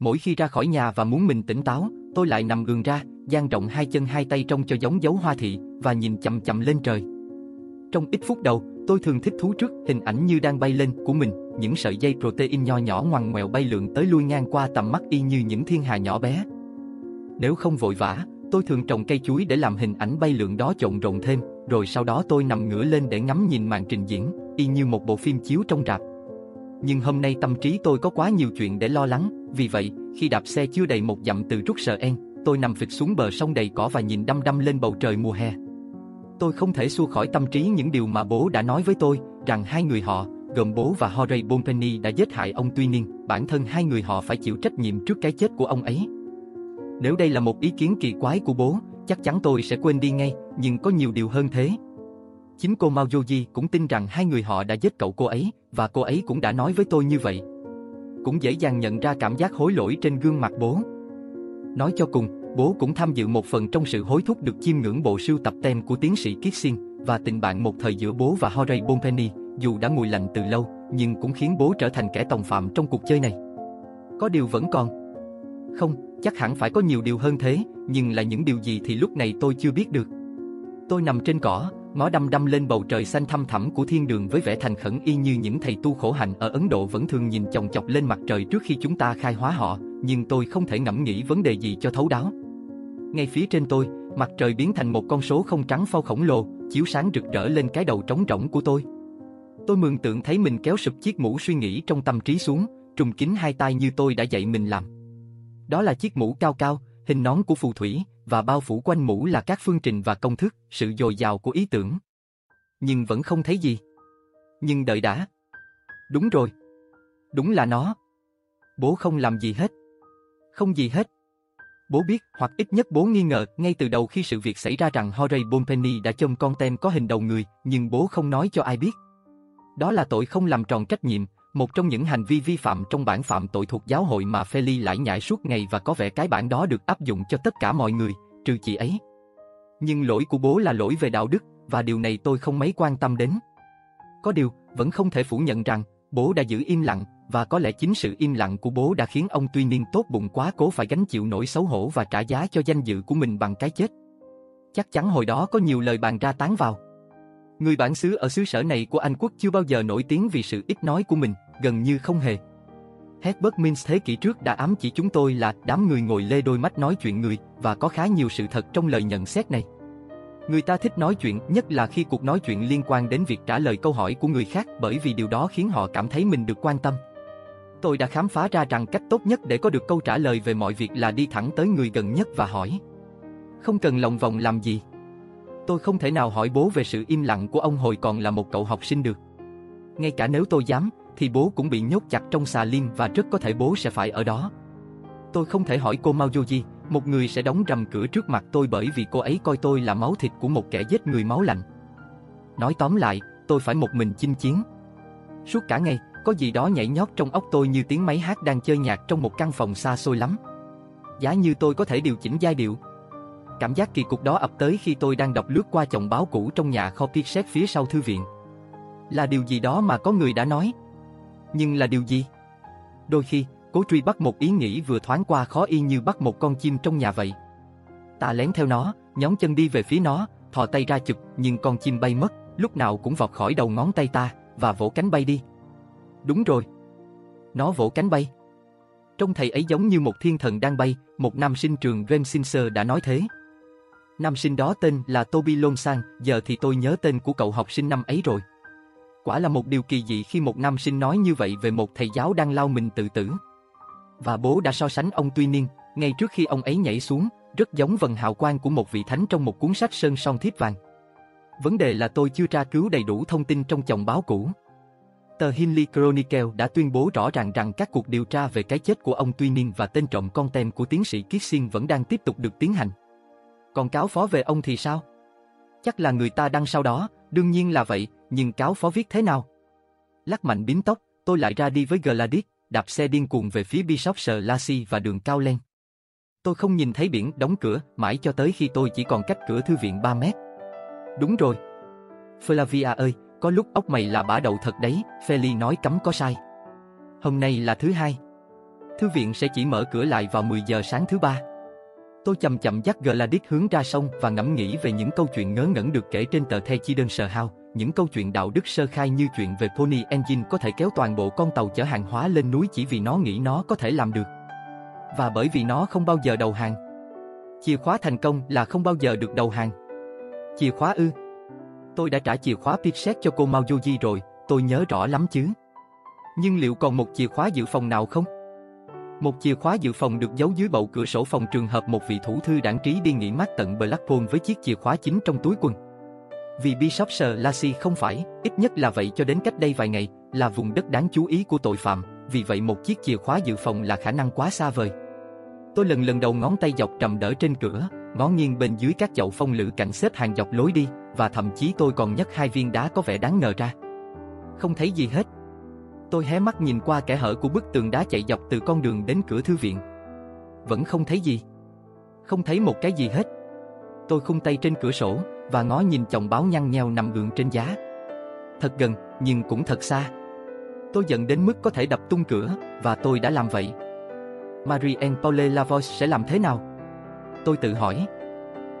Mỗi khi ra khỏi nhà và muốn mình tỉnh táo, tôi lại nằm gường ra, dang rộng hai chân hai tay trông cho giống dấu hoa thị và nhìn chậm chậm lên trời. Trong ít phút đầu, tôi thường thích thú trước hình ảnh như đang bay lên của mình, những sợi dây protein nho nhỏ ngoằn ngoèo bay lượn tới lui ngang qua tầm mắt y như những thiên hà nhỏ bé. Nếu không vội vã, tôi thường trồng cây chuối để làm hình ảnh bay lượn đó trộn rộn thêm, rồi sau đó tôi nằm ngửa lên để ngắm nhìn màn trình diễn, y như một bộ phim chiếu trong rạp. Nhưng hôm nay tâm trí tôi có quá nhiều chuyện để lo lắng, vì vậy, khi đạp xe chưa đầy một dặm từ rút Sợ En, tôi nằm phịch xuống bờ sông đầy cỏ và nhìn đăm đăm lên bầu trời mùa hè. Tôi không thể xua khỏi tâm trí những điều mà bố đã nói với tôi, rằng hai người họ, gồm bố và Horay Bonpenny đã giết hại ông Tuy Niên, bản thân hai người họ phải chịu trách nhiệm trước cái chết của ông ấy. Nếu đây là một ý kiến kỳ quái của bố, chắc chắn tôi sẽ quên đi ngay, nhưng có nhiều điều hơn thế. Chính cô Mao Yoji cũng tin rằng hai người họ đã giết cậu cô ấy, và cô ấy cũng đã nói với tôi như vậy. Cũng dễ dàng nhận ra cảm giác hối lỗi trên gương mặt bố. Nói cho cùng, bố cũng tham dự một phần trong sự hối thúc được chiêm ngưỡng bộ sưu tập tem của tiến sĩ Kissing và tình bạn một thời giữa bố và Horay Bonpenny, dù đã nguội lạnh từ lâu, nhưng cũng khiến bố trở thành kẻ tòng phạm trong cuộc chơi này. Có điều vẫn còn. Không, chắc hẳn phải có nhiều điều hơn thế, nhưng là những điều gì thì lúc này tôi chưa biết được. Tôi nằm trên cỏ, ngó đăm đăm lên bầu trời xanh thăm thẳm của thiên đường với vẻ thành khẩn y như những thầy tu khổ hạnh ở Ấn Độ vẫn thường nhìn chồng chọc lên mặt trời trước khi chúng ta khai hóa họ, nhưng tôi không thể ngẫm nghĩ vấn đề gì cho thấu đáo. Ngay phía trên tôi, mặt trời biến thành một con số không trắng phao khổng lồ, chiếu sáng rực rỡ lên cái đầu trống rỗng của tôi. Tôi mường tượng thấy mình kéo sụp chiếc mũ suy nghĩ trong tâm trí xuống, trùng kín hai tay như tôi đã dạy mình làm. Đó là chiếc mũ cao cao, hình nón của phù thủy, và bao phủ quanh mũ là các phương trình và công thức, sự dồi dào của ý tưởng. Nhưng vẫn không thấy gì. Nhưng đợi đã. Đúng rồi. Đúng là nó. Bố không làm gì hết. Không gì hết. Bố biết, hoặc ít nhất bố nghi ngờ, ngay từ đầu khi sự việc xảy ra rằng Horay Bonpenny đã chôm con tem có hình đầu người, nhưng bố không nói cho ai biết. Đó là tội không làm tròn trách nhiệm, một trong những hành vi vi phạm trong bản phạm tội thuộc giáo hội mà Feli lải nhải suốt ngày và có vẻ cái bản đó được áp dụng cho tất cả mọi người, trừ chị ấy. Nhưng lỗi của bố là lỗi về đạo đức, và điều này tôi không mấy quan tâm đến. Có điều, vẫn không thể phủ nhận rằng, bố đã giữ im lặng, và có lẽ chính sự im lặng của bố đã khiến ông tuy niên tốt bụng quá cố phải gánh chịu nỗi xấu hổ và trả giá cho danh dự của mình bằng cái chết. Chắc chắn hồi đó có nhiều lời bàn ra tán vào. Người bản xứ ở xứ sở này của Anh quốc chưa bao giờ nổi tiếng vì sự ít nói của mình, gần như không hề. Herbert Mins thế kỷ trước đã ám chỉ chúng tôi là đám người ngồi lê đôi mắt nói chuyện người và có khá nhiều sự thật trong lời nhận xét này. Người ta thích nói chuyện nhất là khi cuộc nói chuyện liên quan đến việc trả lời câu hỏi của người khác bởi vì điều đó khiến họ cảm thấy mình được quan tâm. Tôi đã khám phá ra rằng cách tốt nhất để có được câu trả lời về mọi việc là đi thẳng tới người gần nhất và hỏi. Không cần lòng vòng làm gì. Tôi không thể nào hỏi bố về sự im lặng của ông hồi còn là một cậu học sinh được. Ngay cả nếu tôi dám, thì bố cũng bị nhốt chặt trong xà lim và rất có thể bố sẽ phải ở đó. Tôi không thể hỏi cô Maoyoji, một người sẽ đóng rầm cửa trước mặt tôi bởi vì cô ấy coi tôi là máu thịt của một kẻ giết người máu lạnh. Nói tóm lại, tôi phải một mình chinh chiến. Suốt cả ngày, có gì đó nhảy nhót trong óc tôi như tiếng máy hát đang chơi nhạc trong một căn phòng xa xôi lắm. Giá như tôi có thể điều chỉnh giai điệu, Cảm giác kỳ cục đó ập tới khi tôi đang đọc lướt qua chồng báo cũ trong nhà kho xét phía sau thư viện. Là điều gì đó mà có người đã nói. Nhưng là điều gì? Đôi khi, cố truy bắt một ý nghĩ vừa thoáng qua khó y như bắt một con chim trong nhà vậy. Ta lén theo nó, nhón chân đi về phía nó, thò tay ra chụp, nhưng con chim bay mất, lúc nào cũng vọt khỏi đầu ngón tay ta, và vỗ cánh bay đi. Đúng rồi. Nó vỗ cánh bay. Trông thầy ấy giống như một thiên thần đang bay, một nam sinh trường Remsinser đã nói thế. Nam sinh đó tên là Toby Lonsang, giờ thì tôi nhớ tên của cậu học sinh năm ấy rồi. Quả là một điều kỳ dị khi một nam sinh nói như vậy về một thầy giáo đang lao mình tự tử. Và bố đã so sánh ông Tuy Niên, ngay trước khi ông ấy nhảy xuống, rất giống vần hào quang của một vị thánh trong một cuốn sách sơn son thiếp vàng. Vấn đề là tôi chưa tra cứu đầy đủ thông tin trong chồng báo cũ. Tờ Hinley Chronicle đã tuyên bố rõ ràng rằng các cuộc điều tra về cái chết của ông Tuy Niên và tên trộm con tem của tiến sĩ Kissing vẫn đang tiếp tục được tiến hành. Còn cáo phó về ông thì sao? Chắc là người ta đăng sau đó, đương nhiên là vậy, nhưng cáo phó viết thế nào? Lắc mạnh bím tóc, tôi lại ra đi với Gladys, đạp xe điên cuồng về phía Bishop Lassie và đường cao lên. Tôi không nhìn thấy biển đóng cửa, mãi cho tới khi tôi chỉ còn cách cửa thư viện 3 mét. Đúng rồi. Flavia ơi, có lúc ốc mày là bả đầu thật đấy, Feli nói cấm có sai. Hôm nay là thứ hai. Thư viện sẽ chỉ mở cửa lại vào 10 giờ sáng thứ ba. Tôi chậm chậm dắt Gladys hướng ra sông và ngẫm nghĩ về những câu chuyện ngớ ngẩn được kể trên tờ The Chi đơn sờ hao, những câu chuyện đạo đức sơ khai như chuyện về Pony Engine có thể kéo toàn bộ con tàu chở hàng hóa lên núi chỉ vì nó nghĩ nó có thể làm được. Và bởi vì nó không bao giờ đầu hàng. Chìa khóa thành công là không bao giờ được đầu hàng. Chìa khóa ư? Tôi đã trả chìa khóa Pixet cho cô Mao Yoji rồi, tôi nhớ rõ lắm chứ. Nhưng liệu còn một chìa khóa dự phòng nào không? Một chìa khóa dự phòng được giấu dưới bậu cửa sổ phòng trường hợp một vị thủ thư đảng trí đi nghỉ mát tận Blackpool với chiếc chìa khóa chính trong túi quần. Vì Bishop Sir Lassie không phải, ít nhất là vậy cho đến cách đây vài ngày, là vùng đất đáng chú ý của tội phạm, vì vậy một chiếc chìa khóa dự phòng là khả năng quá xa vời. Tôi lần lần đầu ngón tay dọc trầm đỡ trên cửa, ngó nghiêng bên dưới các chậu phong lự cảnh xếp hàng dọc lối đi, và thậm chí tôi còn nhấc hai viên đá có vẻ đáng ngờ ra. Không thấy gì hết. Tôi hé mắt nhìn qua kẻ hở của bức tường đá chạy dọc từ con đường đến cửa thư viện. Vẫn không thấy gì. Không thấy một cái gì hết. Tôi khung tay trên cửa sổ và ngó nhìn chồng báo nhăn nheo nằm gượng trên giá. Thật gần, nhưng cũng thật xa. Tôi giận đến mức có thể đập tung cửa, và tôi đã làm vậy. Marie-Anne Paule Lavoie sẽ làm thế nào? Tôi tự hỏi.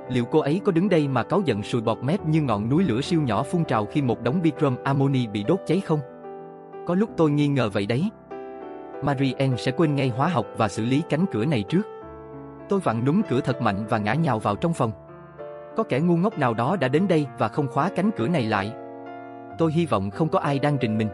Liệu cô ấy có đứng đây mà cáu giận sùi bọt mép như ngọn núi lửa siêu nhỏ phun trào khi một đống bicrom amoni bị đốt cháy không? Có lúc tôi nghi ngờ vậy đấy. Marie-Anne sẽ quên ngay hóa học và xử lý cánh cửa này trước. Tôi vặn đúng cửa thật mạnh và ngã nhào vào trong phòng. Có kẻ ngu ngốc nào đó đã đến đây và không khóa cánh cửa này lại. Tôi hy vọng không có ai đang rình mình.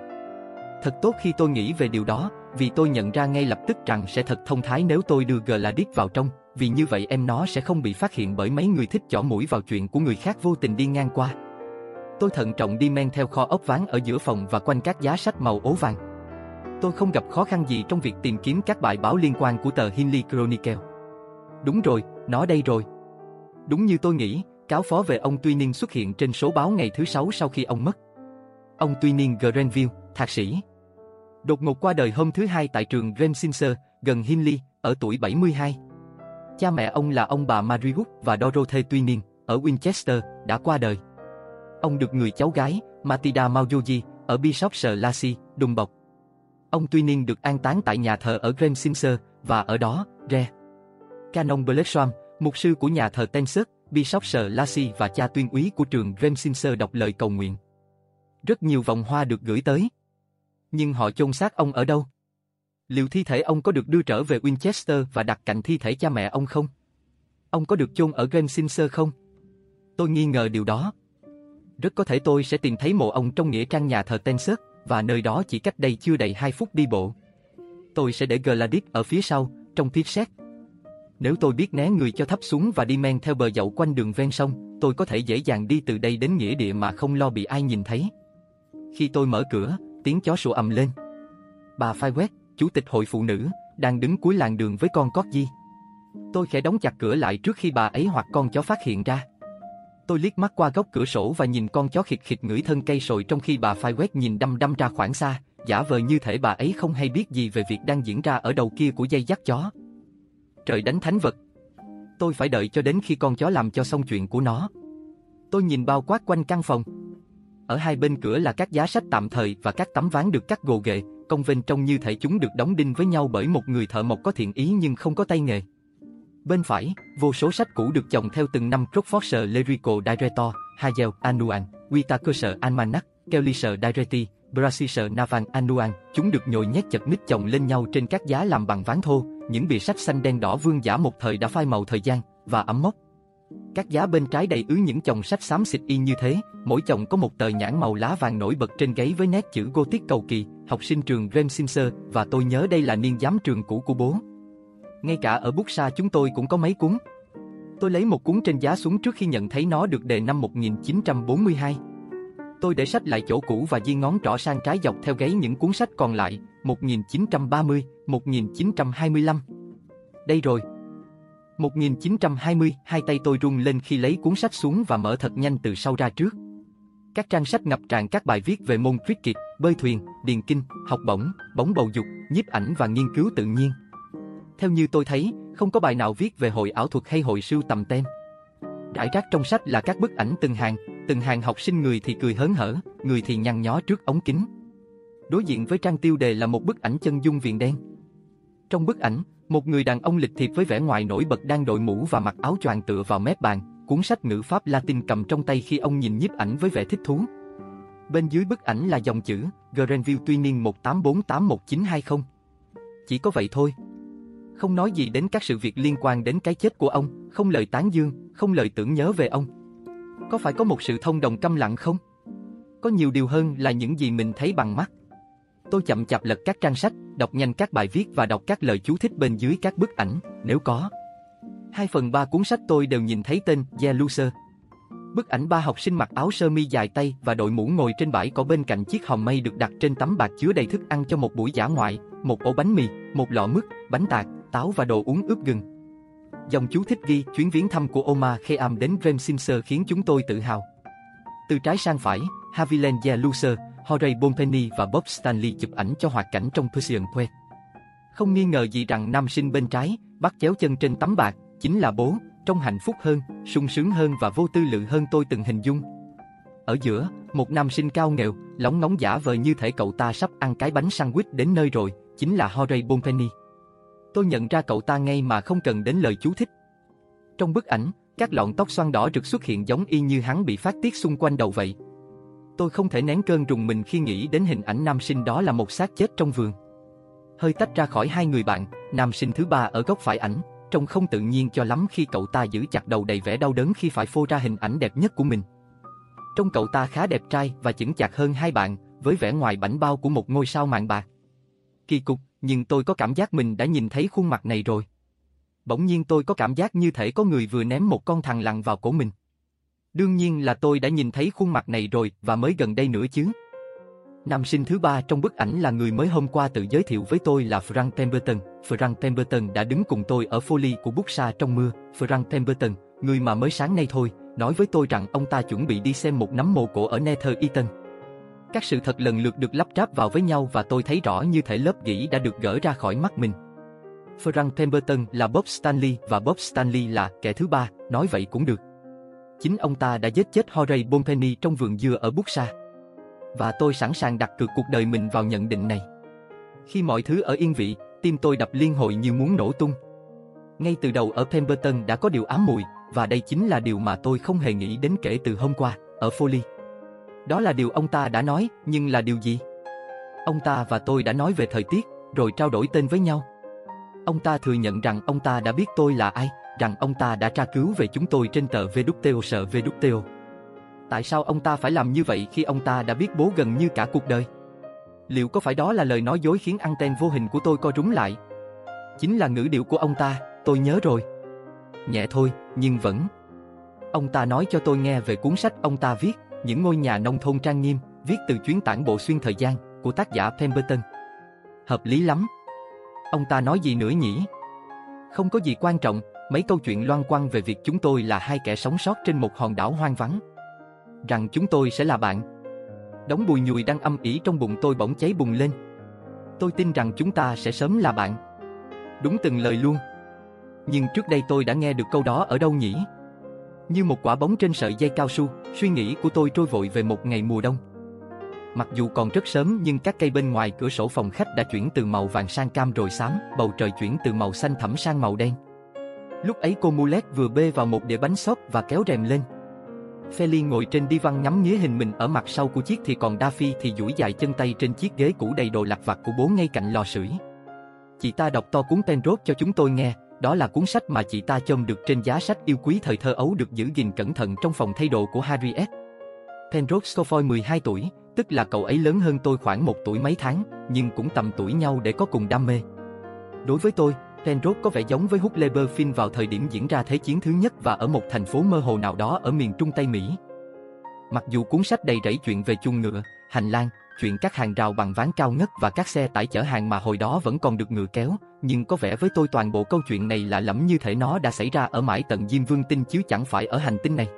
Thật tốt khi tôi nghĩ về điều đó, vì tôi nhận ra ngay lập tức rằng sẽ thật thông thái nếu tôi đưa Gladys vào trong, vì như vậy em nó sẽ không bị phát hiện bởi mấy người thích chỏ mũi vào chuyện của người khác vô tình đi ngang qua. Tôi thận trọng đi men theo kho ốc ván ở giữa phòng và quanh các giá sách màu ố vàng. Tôi không gặp khó khăn gì trong việc tìm kiếm các bài báo liên quan của tờ Hinley Chronicle. Đúng rồi, nó đây rồi. Đúng như tôi nghĩ, cáo phó về ông Tuy Niên xuất hiện trên số báo ngày thứ sáu sau khi ông mất. Ông Tuy Niên Grenville, thạc sĩ. Đột ngột qua đời hôm thứ hai tại trường Remsinser, gần Hinley, ở tuổi 72. Cha mẹ ông là ông bà Mary Wood và Dorothy Tuy Niên, ở Winchester, đã qua đời. Ông được người cháu gái, Matilda Maujoji, ở Bishopshire Lassie, đùm bọc. Ông Tuy Niên được an táng tại nhà thờ ở Grensinser, và ở đó, Re. Canon Bledsham, mục sư của nhà thờ Tensert, Bishopshire Lassie và cha tuyên úy của trường Grensinser đọc lời cầu nguyện. Rất nhiều vòng hoa được gửi tới. Nhưng họ chôn xác ông ở đâu? Liệu thi thể ông có được đưa trở về Winchester và đặt cạnh thi thể cha mẹ ông không? Ông có được chôn ở Grensinser không? Tôi nghi ngờ điều đó. Rất có thể tôi sẽ tìm thấy mộ ông trong nghĩa trang nhà thờ Tensert, và nơi đó chỉ cách đây chưa đầy 2 phút đi bộ. Tôi sẽ để Gladys ở phía sau, trong thiết xét. Nếu tôi biết né người cho thấp xuống và đi men theo bờ dậu quanh đường ven sông, tôi có thể dễ dàng đi từ đây đến nghĩa địa mà không lo bị ai nhìn thấy. Khi tôi mở cửa, tiếng chó sủa ầm lên. Bà Phai Quét, chủ tịch hội phụ nữ, đang đứng cuối làng đường với con cót di. Tôi khẽ đóng chặt cửa lại trước khi bà ấy hoặc con chó phát hiện ra. Tôi liếc mắt qua góc cửa sổ và nhìn con chó khịt khịt ngửi thân cây sồi trong khi bà phai quét nhìn đăm đăm ra khoảng xa, giả vờ như thể bà ấy không hay biết gì về việc đang diễn ra ở đầu kia của dây dắt chó. Trời đánh thánh vật. Tôi phải đợi cho đến khi con chó làm cho xong chuyện của nó. Tôi nhìn bao quát quanh căn phòng. Ở hai bên cửa là các giá sách tạm thời và các tấm ván được cắt gồ ghề, công vênh trông như thể chúng được đóng đinh với nhau bởi một người thợ mộc có thiện ý nhưng không có tay nghề. Bên phải, vô số sách cũ được chồng theo từng năm Crockfordshire Lyrical Director, Hayel Annual, Whitakershire Almanac, Kellyshire Directy, Brassishire Navan Annual, chúng được nhồi nhét chật ních chồng lên nhau trên các giá làm bằng ván thô, những bìa sách xanh đen đỏ vương giả một thời đã phai màu thời gian và ấm mốc. Các giá bên trái đầy ứ những chồng sách xám xịt y như thế, mỗi chồng có một tờ nhãn màu lá vàng nổi bật trên gáy với nét chữ Gothic cầu kỳ, học sinh trường Remsinser và tôi nhớ đây là niên giám trường cũ của bố. Ngay cả ở bút sa chúng tôi cũng có mấy cuốn. Tôi lấy một cuốn trên giá xuống trước khi nhận thấy nó được đề năm 1942. Tôi để sách lại chỗ cũ và di ngón trỏ sang trái dọc theo gáy những cuốn sách còn lại, 1930, 1925. Đây rồi. 1920, hai tay tôi rung lên khi lấy cuốn sách xuống và mở thật nhanh từ sau ra trước. Các trang sách ngập tràn các bài viết về môn cricket, bơi thuyền, điền kinh, học bổng, bóng bầu dục, nhiếp ảnh và nghiên cứu tự nhiên. Theo như tôi thấy, không có bài nào viết về hội ảo thuật hay hội sưu tầm tem. Rải rác trong sách là các bức ảnh từng hàng, từng hàng học sinh người thì cười hớn hở, người thì nhăn nhó trước ống kính. Đối diện với trang tiêu đề là một bức ảnh chân dung viền đen. Trong bức ảnh, một người đàn ông lịch thiệp với vẻ ngoài nổi bật đang đội mũ và mặc áo choàng tựa vào mép bàn, cuốn sách ngữ pháp Latin cầm trong tay khi ông nhìn nhiếp ảnh với vẻ thích thú. Bên dưới bức ảnh là dòng chữ Grenville tuy niên 18481920. Chỉ có vậy thôi. Không nói gì đến các sự việc liên quan đến cái chết của ông, không lời tán dương, không lời tưởng nhớ về ông. Có phải có một sự thông đồng câm lặng không? Có nhiều điều hơn là những gì mình thấy bằng mắt. Tôi chậm chạp lật các trang sách, đọc nhanh các bài viết và đọc các lời chú thích bên dưới các bức ảnh, nếu có. Hai phần ba cuốn sách tôi đều nhìn thấy tên Yeah Loser. Bức ảnh ba học sinh mặc áo sơ mi dài tay và đội mũ ngồi trên bãi cỏ bên cạnh chiếc hòm mây được đặt trên tấm bạc chứa đầy thức ăn cho một buổi giả ngoại, một ổ bánh mì, một lọ mứt, bánh tạt, táo và đồ uống ướp gừng. Dòng chú thích ghi chuyến viếng thăm của Omar Kheam đến Remsimser khiến chúng tôi tự hào. Từ trái sang phải, Haviland Yaluser, Horay Bonpenny và Bob Stanley chụp ảnh cho hoạt cảnh trong Persian Quay. Không nghi ngờ gì rằng nam sinh bên trái, bắt chéo chân trên tấm bạc, chính là bố, trong hạnh phúc hơn, sung sướng hơn và vô tư lự hơn tôi từng hình dung. Ở giữa, một nam sinh cao nghèo, lóng ngóng giả vờ như thể cậu ta sắp ăn cái bánh sandwich đến nơi rồi, chính là Horay Bonpenny. Tôi nhận ra cậu ta ngay mà không cần đến lời chú thích. Trong bức ảnh, các lọn tóc xoăn đỏ rực xuất hiện giống y như hắn bị phát tiết xung quanh đầu vậy. Tôi không thể nén cơn rùng mình khi nghĩ đến hình ảnh nam sinh đó là một xác chết trong vườn. Hơi tách ra khỏi hai người bạn, nam sinh thứ ba ở góc phải ảnh, trông không tự nhiên cho lắm khi cậu ta giữ chặt đầu đầy vẻ đau đớn khi phải phô ra hình ảnh đẹp nhất của mình. Trông cậu ta khá đẹp trai và chững chạc hơn hai bạn, với vẻ ngoài bảnh bao của một ngôi sao mạng bạc. Kỳ cục, nhưng tôi có cảm giác mình đã nhìn thấy khuôn mặt này rồi. Bỗng nhiên tôi có cảm giác như thể có người vừa ném một con thằng lằn vào cổ mình. Đương nhiên là tôi đã nhìn thấy khuôn mặt này rồi và mới gần đây nữa chứ. Nam sinh thứ ba trong bức ảnh là người mới hôm qua tự giới thiệu với tôi là Frank Pemberton. Frank Pemberton đã đứng cùng tôi ở folly của bút sa trong mưa. Frank Pemberton, người mà mới sáng nay thôi, nói với tôi rằng ông ta chuẩn bị đi xem một nấm mộ cổ ở Nether Eaton. Các sự thật lần lượt được lắp ráp vào với nhau và tôi thấy rõ như thể lớp gỉ đã được gỡ ra khỏi mắt mình. Frank Pemberton là Bob Stanley và Bob Stanley là kẻ thứ ba, nói vậy cũng được. Chính ông ta đã giết chết Horay Bonpenny trong vườn dưa ở Buxa. Và tôi sẵn sàng đặt cược cuộc đời mình vào nhận định này. Khi mọi thứ ở yên vị, tim tôi đập liên hồi như muốn nổ tung. Ngay từ đầu ở Pemberton đã có điều ám mùi, và đây chính là điều mà tôi không hề nghĩ đến kể từ hôm qua, ở Foley. Đó là điều ông ta đã nói, nhưng là điều gì? Ông ta và tôi đã nói về thời tiết, rồi trao đổi tên với nhau. Ông ta thừa nhận rằng ông ta đã biết tôi là ai, rằng ông ta đã tra cứu về chúng tôi trên tờ VWTO sợ VWTO. Tại sao ông ta phải làm như vậy khi ông ta đã biết bố gần như cả cuộc đời? Liệu có phải đó là lời nói dối khiến anten vô hình của tôi co rúm lại? Chính là ngữ điệu của ông ta, tôi nhớ rồi. Nhẹ thôi, nhưng vẫn. Ông ta nói cho tôi nghe về cuốn sách ông ta viết, những ngôi nhà nông thôn trang nghiêm, viết từ chuyến tản bộ xuyên thời gian, của tác giả Pemberton. Hợp lý lắm. Ông ta nói gì nữa nhỉ? Không có gì quan trọng, mấy câu chuyện loan quăng về việc chúng tôi là hai kẻ sống sót trên một hòn đảo hoang vắng. Rằng chúng tôi sẽ là bạn. Đống bùi nhùi đang âm ỉ trong bụng tôi bỗng cháy bùng lên. Tôi tin rằng chúng ta sẽ sớm là bạn. Đúng từng lời luôn. Nhưng trước đây tôi đã nghe được câu đó ở đâu nhỉ? Như một quả bóng trên sợi dây cao su, suy nghĩ của tôi trôi vội về một ngày mùa đông. Mặc dù còn rất sớm nhưng các cây bên ngoài cửa sổ phòng khách đã chuyển từ màu vàng sang cam rồi xám, bầu trời chuyển từ màu xanh thẳm sang màu đen. Lúc ấy cô Mulet vừa bê vào một đĩa bánh xốp và kéo rèm lên. Feli ngồi trên đi văn ngắm nghía hình mình ở mặt sau của chiếc thì còn Daffy thì duỗi dài chân tay trên chiếc ghế cũ đầy đồ lặt vặt của bố ngay cạnh lò sưởi. Chị ta đọc to cuốn Penrose cho chúng tôi nghe, đó là cuốn sách mà chị ta chôm được trên giá sách yêu quý thời thơ ấu được giữ gìn cẩn thận trong phòng thay đồ của Harriet. Penrose Scofoy 12 tuổi, tức là cậu ấy lớn hơn tôi khoảng một tuổi mấy tháng, nhưng cũng tầm tuổi nhau để có cùng đam mê. Đối với tôi, Penrose có vẻ giống với Huckleberry Finn vào thời điểm diễn ra Thế chiến thứ nhất và ở một thành phố mơ hồ nào đó ở miền Trung Tây Mỹ. Mặc dù cuốn sách đầy rẫy chuyện về chuồng ngựa, hành lang, chuyện các hàng rào bằng ván cao ngất và các xe tải chở hàng mà hồi đó vẫn còn được ngựa kéo, nhưng có vẻ với tôi toàn bộ câu chuyện này lạ lẫm như thể nó đã xảy ra ở mãi tận Diêm Vương tinh chứ chẳng phải ở hành tinh này.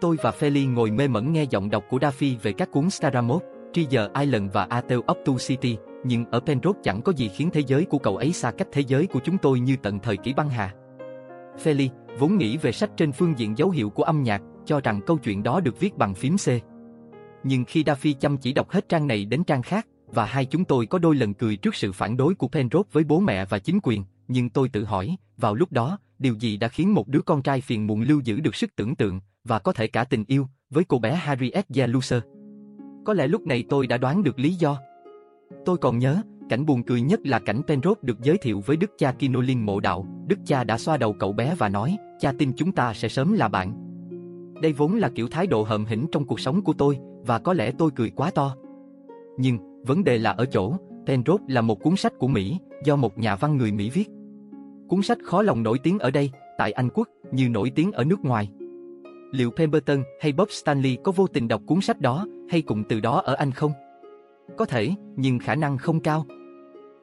Tôi và Feli ngồi mê mẩn nghe giọng đọc của Daffy về các cuốn Staramot, Treasure Island và Ateo of Two City, nhưng ở Penrose chẳng có gì khiến thế giới của cậu ấy xa cách thế giới của chúng tôi như tận thời kỷ băng hà. Feli, vốn nghĩ về sách trên phương diện dấu hiệu của âm nhạc, cho rằng câu chuyện đó được viết bằng phím C. Nhưng khi Daffy chăm chỉ đọc hết trang này đến trang khác, và hai chúng tôi có đôi lần cười trước sự phản đối của Penrose với bố mẹ và chính quyền, nhưng tôi tự hỏi, vào lúc đó, điều gì đã khiến một đứa con trai phiền muộn lưu giữ được sức tưởng tượng, và có thể cả tình yêu, với cô bé Harriet Yaluser. Có lẽ lúc này tôi đã đoán được lý do. Tôi còn nhớ, cảnh buồn cười nhất là cảnh Penrose được giới thiệu với đức cha Kinolin mộ đạo, đức cha đã xoa đầu cậu bé và nói, cha tin chúng ta sẽ sớm là bạn. Đây vốn là kiểu thái độ hậm hĩnh trong cuộc sống của tôi, và có lẽ tôi cười quá to. Nhưng, vấn đề là ở chỗ, Penrose là một cuốn sách của Mỹ, do một nhà văn người Mỹ viết. Cuốn sách khó lòng nổi tiếng ở đây, tại Anh Quốc, như nổi tiếng ở nước ngoài. Liệu Pemberton hay Bob Stanley có vô tình đọc cuốn sách đó, hay cùng từ đó ở Anh không? Có thể, nhưng khả năng không cao.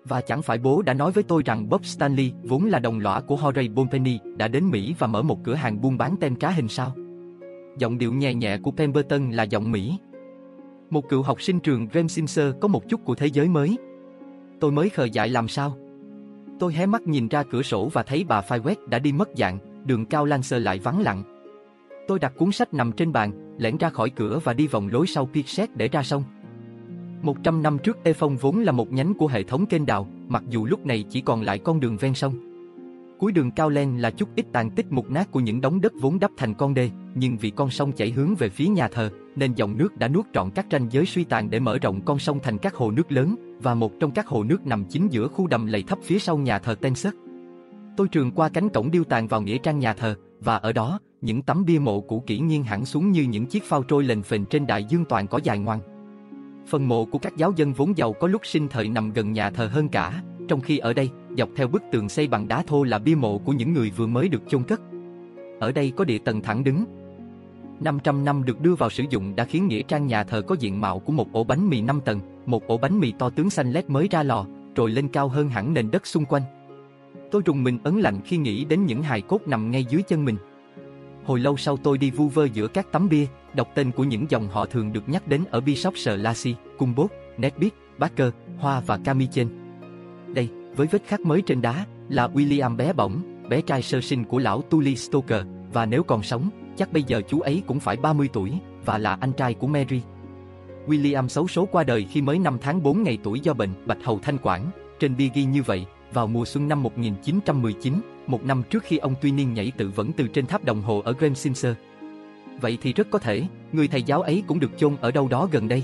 Và chẳng phải bố đã nói với tôi rằng Bob Stanley, vốn là đồng lõa của Horace Bonpenny, đã đến Mỹ và mở một cửa hàng buôn bán tem trá hình sao? Giọng điệu nhẹ nhẹ của Pemberton là giọng Mỹ. Một cựu học sinh trường Remsinser có một chút của thế giới mới. Tôi mới khờ dại làm sao? Tôi hé mắt nhìn ra cửa sổ và thấy bà Fiwet đã đi mất dạng, đường cao Lan sơ lại vắng lặng. Tôi đặt cuốn sách nằm trên bàn, lẻn ra khỏi cửa và đi vòng lối sau Pixet để ra sông. 100 năm trước Ê Phong vốn là một nhánh của hệ thống kênh đào, mặc dù lúc này chỉ còn lại con đường ven sông. Cuối đường cao len là chút ít tàn tích mục nát của những đống đất vốn đắp thành con đê, nhưng vì con sông chảy hướng về phía nhà thờ, nên dòng nước đã nuốt trọn các ranh giới suy tàn để mở rộng con sông thành các hồ nước lớn, và một trong các hồ nước nằm chính giữa khu đầm lầy thấp phía sau nhà thờ Ten Sất. Tôi trường qua cánh cổng điêu tàn vào nghĩa trang nhà thờ, và ở đó, những tấm bia mộ cũ kỹ nghiêng hẳn xuống như những chiếc phao trôi lềnh phềnh trên đại dương toàn có dài ngoằng. Phần mộ của các giáo dân vốn giàu có lúc sinh thời nằm gần nhà thờ hơn cả, trong khi ở đây, dọc theo bức tường xây bằng đá thô là bia mộ của những người vừa mới được chôn cất. Ở đây có địa tầng thẳng đứng. 500 năm được đưa vào sử dụng đã khiến nghĩa trang nhà thờ có diện mạo của một ổ bánh mì 5 tầng, một ổ bánh mì to tướng xanh lét mới ra lò, trồi lên cao hơn hẳn nền đất xung quanh. Tôi rùng mình ấn lạnh khi nghĩ đến những hài cốt nằm ngay dưới chân mình. Hồi lâu sau tôi đi vu vơ giữa các tấm bia, đọc tên của những dòng họ thường được nhắc đến ở Bishopshire Lassie, Cumbot, Nedbit, Barker, Hoa và Camichen. Đây, với vết khắc mới trên đá, là William bé bỏng, bé trai sơ sinh của lão Tully Stoker, và nếu còn sống, chắc bây giờ chú ấy cũng phải 30 tuổi, và là anh trai của Mary. William xấu số qua đời khi mới 5 tháng 4 ngày tuổi do bệnh bạch hầu thanh quản, trên bia ghi như vậy, vào mùa xuân năm 1919, một năm trước khi ông Tuy Niên nhảy tự vẫn từ trên tháp đồng hồ ở Gremsinser. Vậy thì rất có thể, người thầy giáo ấy cũng được chôn ở đâu đó gần đây.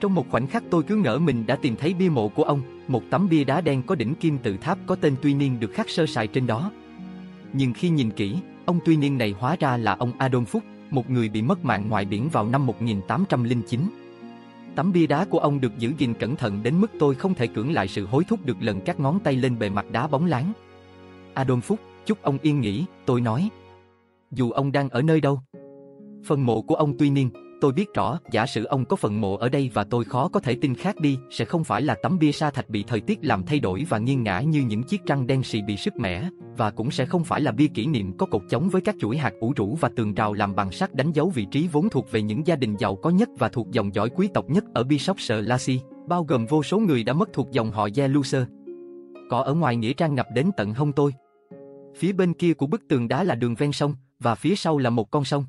Trong một khoảnh khắc tôi cứ ngỡ mình đã tìm thấy bia mộ của ông, một tấm bia đá đen có đỉnh kim tự tháp có tên Tuy Niên được khắc sơ sài trên đó. Nhưng khi nhìn kỹ, ông Tuy Niên này hóa ra là ông Adolf Phúc, một người bị mất mạng ngoài biển vào năm 1809. Tấm bia đá của ông được giữ gìn cẩn thận đến mức tôi không thể cưỡng lại sự hối thúc được lần các ngón tay lên bề mặt đá bóng láng. Adolf Phúc, chúc ông yên nghỉ, tôi nói. Dù ông đang ở nơi đâu. Phần mộ của ông tuy niên, tôi biết rõ, giả sử ông có phần mộ ở đây và tôi khó có thể tin khác đi, sẽ không phải là tấm bia sa thạch bị thời tiết làm thay đổi và nghiêng ngã như những chiếc trăng đen xì bị sức mẻ, và cũng sẽ không phải là bia kỷ niệm có cột chống với các chuỗi hạt ủ rũ và tường rào làm bằng sắt đánh dấu vị trí vốn thuộc về những gia đình giàu có nhất và thuộc dòng dõi quý tộc nhất ở Bishopshire Lassie, bao gồm vô số người đã mất thuộc dòng họ Yeluser. Cỏ ở ngoài nghĩa trang ngập đến tận hông tôi. Phía bên kia của bức tường đá là đường ven sông, và phía sau là một con sông.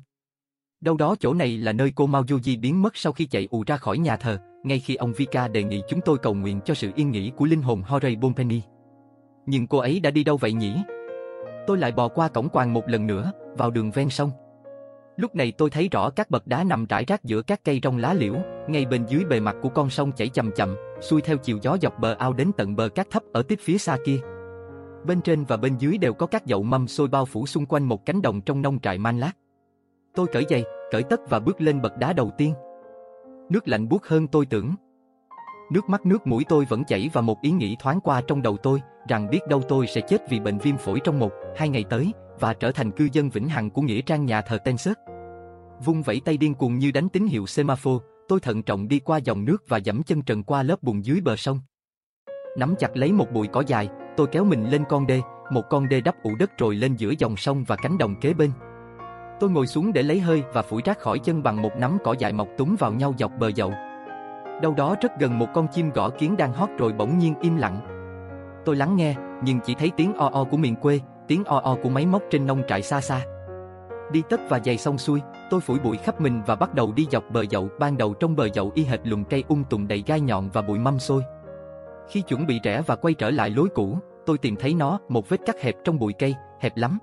Đâu đó chỗ này là nơi cô Mao Yuji biến mất sau khi chạy ù ra khỏi nhà thờ, ngay khi ông Vika đề nghị chúng tôi cầu nguyện cho sự yên nghỉ của linh hồn Horay Bonpenny. Nhưng cô ấy đã đi đâu vậy nhỉ? Tôi lại bò qua cổng quan một lần nữa, vào đường ven sông. Lúc này tôi thấy rõ các bậc đá nằm rải rác giữa các cây rong lá liễu, ngay bên dưới bề mặt của con sông chảy chậm chậm, xuôi theo chiều gió dọc bờ ao đến tận bờ cát thấp ở tít phía xa kia. Bên trên và bên dưới đều có các dậu mâm xôi bao phủ xung quanh một cánh đồng trong nông trại man lát. Tôi cởi giày, cởi tất và bước lên bậc đá đầu tiên. Nước lạnh buốt hơn tôi tưởng. Nước mắt nước mũi tôi vẫn chảy và một ý nghĩ thoáng qua trong đầu tôi, rằng biết đâu tôi sẽ chết vì bệnh viêm phổi trong một, hai ngày tới, và trở thành cư dân vĩnh hằng của nghĩa trang nhà thờ Ten Sớt. Vung vẫy tay điên cuồng như đánh tín hiệu semaphore, tôi thận trọng đi qua dòng nước và dẫm chân trần qua lớp bùn dưới bờ sông. Nắm chặt lấy một bụi cỏ dài, tôi kéo mình lên con đê, một con đê đắp ủ đất rồi lên giữa dòng sông và cánh đồng kế bên. Tôi ngồi xuống để lấy hơi và phủi rác khỏi chân bằng một nắm cỏ dại mọc túng vào nhau dọc bờ dậu. Đâu đó rất gần một con chim gõ kiến đang hót rồi bỗng nhiên im lặng. Tôi lắng nghe, nhưng chỉ thấy tiếng o o của miền quê, tiếng o o của máy móc trên nông trại xa xa. Đi tất và giày xong xuôi, tôi phủi bụi khắp mình và bắt đầu đi dọc bờ dậu. Ban đầu trong bờ dậu y hệt lùm cây um ung tùng đầy gai nhọn và bụi mâm xôi. Khi chuẩn bị rẽ và quay trở lại lối cũ, tôi tìm thấy nó, một vết cắt hẹp trong bụi cây, hẹp lắm.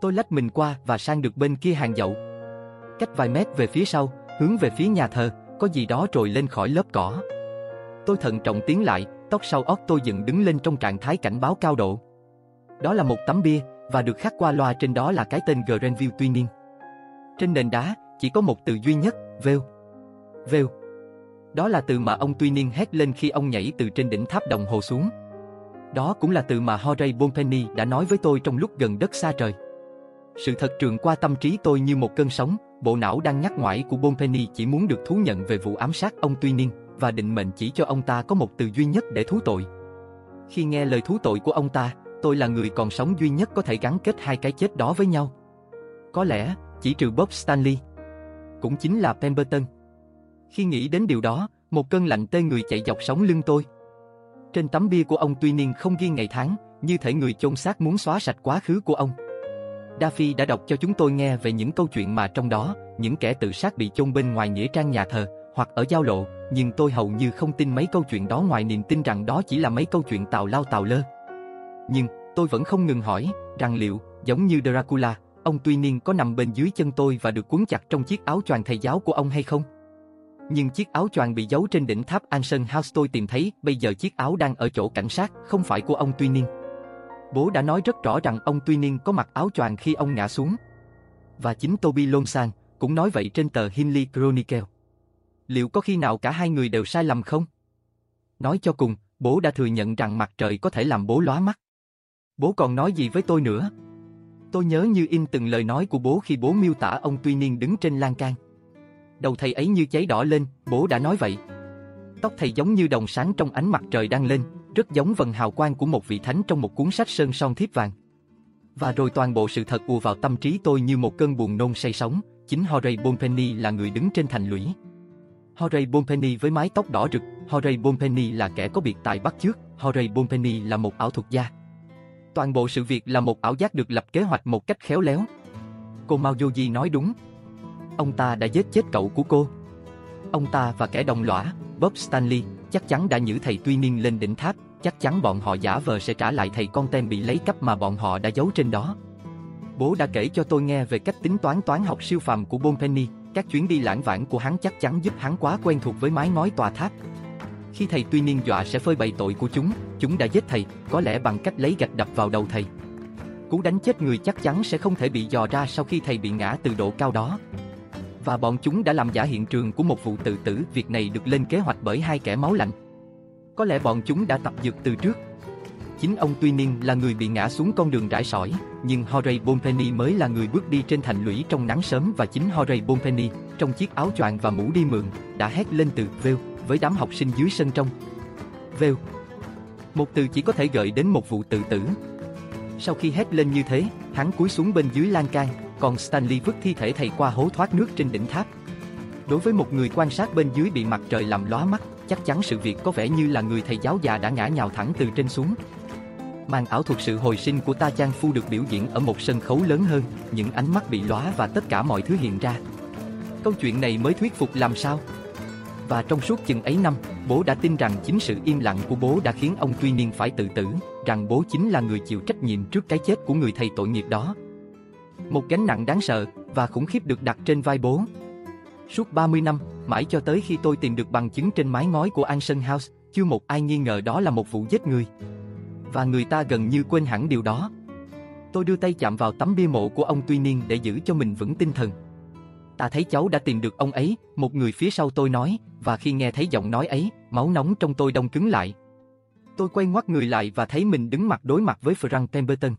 Tôi lách mình qua và sang được bên kia hàng dậu. Cách vài mét về phía sau, hướng về phía nhà thờ, có gì đó trồi lên khỏi lớp cỏ. Tôi thận trọng tiến lại, tóc sau óc tôi dựng đứng lên trong trạng thái cảnh báo cao độ. Đó là một tấm bia, và được khắc qua loa trên đó là cái tên Grandview tuy nhiên. Trên nền đá, chỉ có một từ duy nhất, vêu. Vêu. Đó là từ mà ông Tuy Niên hét lên khi ông nhảy từ trên đỉnh tháp đồng hồ xuống. Đó cũng là từ mà Horay Bonpenny đã nói với tôi trong lúc gần đất xa trời. Sự thật trường qua tâm trí tôi như một cơn sóng, bộ não đang nhắc ngoải của Bonpenny chỉ muốn được thú nhận về vụ ám sát ông Tuy Niên và định mệnh chỉ cho ông ta có một từ duy nhất để thú tội. Khi nghe lời thú tội của ông ta, tôi là người còn sống duy nhất có thể gắn kết hai cái chết đó với nhau. Có lẽ, chỉ trừ Bob Stanley. Cũng chính là Pemberton. Khi nghĩ đến điều đó, một cơn lạnh tê người chạy dọc sống lưng tôi. Trên tấm bia của ông tuy niên không ghi ngày tháng, như thể người chôn xác muốn xóa sạch quá khứ của ông. Daffy đã đọc cho chúng tôi nghe về những câu chuyện mà trong đó, những kẻ tự sát bị chôn bên ngoài nghĩa trang nhà thờ, hoặc ở giao lộ, nhưng tôi hầu như không tin mấy câu chuyện đó ngoài niềm tin rằng đó chỉ là mấy câu chuyện tào lao tào lơ. Nhưng, tôi vẫn không ngừng hỏi, rằng liệu, giống như Dracula, ông tuy nhiên có nằm bên dưới chân tôi và được cuốn chặt trong chiếc áo choàng thầy giáo của ông hay không? Nhưng chiếc áo choàng bị giấu trên đỉnh tháp Anson House tôi tìm thấy, bây giờ chiếc áo đang ở chỗ cảnh sát, không phải của ông Tuy Niên. Bố đã nói rất rõ rằng ông Tuy Niên có mặc áo choàng khi ông ngã xuống. Và chính Toby Lomsan cũng nói vậy trên tờ Hinley Chronicle. Liệu có khi nào cả hai người đều sai lầm không? Nói cho cùng, bố đã thừa nhận rằng mặt trời có thể làm bố lóa mắt. Bố còn nói gì với tôi nữa? Tôi nhớ như in từng lời nói của bố khi bố miêu tả ông Tuy Niên đứng trên lan can. Đầu thầy ấy như cháy đỏ lên, bố đã nói vậy. Tóc thầy giống như đồng sáng trong ánh mặt trời đang lên, rất giống vần hào quang của một vị thánh trong một cuốn sách sơn son thiếp vàng. Và rồi toàn bộ sự thật ùa vào tâm trí tôi như một cơn buồn nôn say sóng, chính Horay Bonpenny là người đứng trên thành lũy. Horay Bonpenny với mái tóc đỏ rực, Horay Bonpenny là kẻ có biệt tài bắt chước, Horay Bonpenny là một ảo thuật gia. Toàn bộ sự việc là một ảo giác được lập kế hoạch một cách khéo léo. Cô Mao Yoji nói đúng. Ông ta đã giết chết cậu của cô. Ông ta và kẻ đồng lõa, Bob Stanley, chắc chắn đã nhử thầy Tuy Niên lên đỉnh tháp, chắc chắn bọn họ giả vờ sẽ trả lại thầy con tem bị lấy cắp mà bọn họ đã giấu trên đó. Bố đã kể cho tôi nghe về cách tính toán toán học siêu phàm của Bonpenny, các chuyến đi lãng vãng của hắn chắc chắn giúp hắn quá quen thuộc với mái ngói tòa tháp. Khi thầy tuy niên dọa sẽ phơi bày tội của chúng, chúng đã giết thầy, có lẽ bằng cách lấy gạch đập vào đầu thầy. Cú đánh chết người chắc chắn sẽ không thể bị dò ra sau khi thầy bị ngã từ độ cao đó. Và bọn chúng đã làm giả hiện trường của một vụ tự tử, việc này được lên kế hoạch bởi hai kẻ máu lạnh. Có lẽ bọn chúng đã tập dượt từ trước. Chính ông tuy niên là người bị ngã xuống con đường rải sỏi, nhưng Horay Bonpenny mới là người bước đi trên thành lũy trong nắng sớm và chính Horay Bonpenny, trong chiếc áo choàng và mũ đi mượn, đã hét lên từ vêu với đám học sinh dưới sân trong. Vêu. Một từ chỉ có thể gợi đến một vụ tự tử. Sau khi hét lên như thế, hắn cúi xuống bên dưới lan can, còn Stanley vứt thi thể thầy qua hố thoát nước trên đỉnh tháp. Đối với một người quan sát bên dưới bị mặt trời làm lóa mắt, chắc chắn sự việc có vẻ như là người thầy giáo già đã ngã nhào thẳng từ trên xuống. Màn ảo thuật sự hồi sinh của Ta Chang Phu được biểu diễn ở một sân khấu lớn hơn, những ánh mắt bị lóa và tất cả mọi thứ hiện ra. Câu chuyện này mới thuyết phục làm sao? Và trong suốt chừng ấy năm, bố đã tin rằng chính sự im lặng của bố đã khiến ông tuy niên phải tự tử, rằng bố chính là người chịu trách nhiệm trước cái chết của người thầy tội nghiệp đó. Một gánh nặng đáng sợ và khủng khiếp được đặt trên vai bố. Suốt 30 năm, mãi cho tới khi tôi tìm được bằng chứng trên mái ngói của Anson House, chưa một ai nghi ngờ đó là một vụ giết người. Và người ta gần như quên hẳn điều đó. Tôi đưa tay chạm vào tấm bia mộ của ông Tuy Niên để giữ cho mình vững tinh thần. Ta thấy cháu đã tìm được ông ấy, một người phía sau tôi nói, và khi nghe thấy giọng nói ấy, máu nóng trong tôi đông cứng lại. Tôi quay ngoắt người lại và thấy mình đứng mặt đối mặt với Frank Pemberton.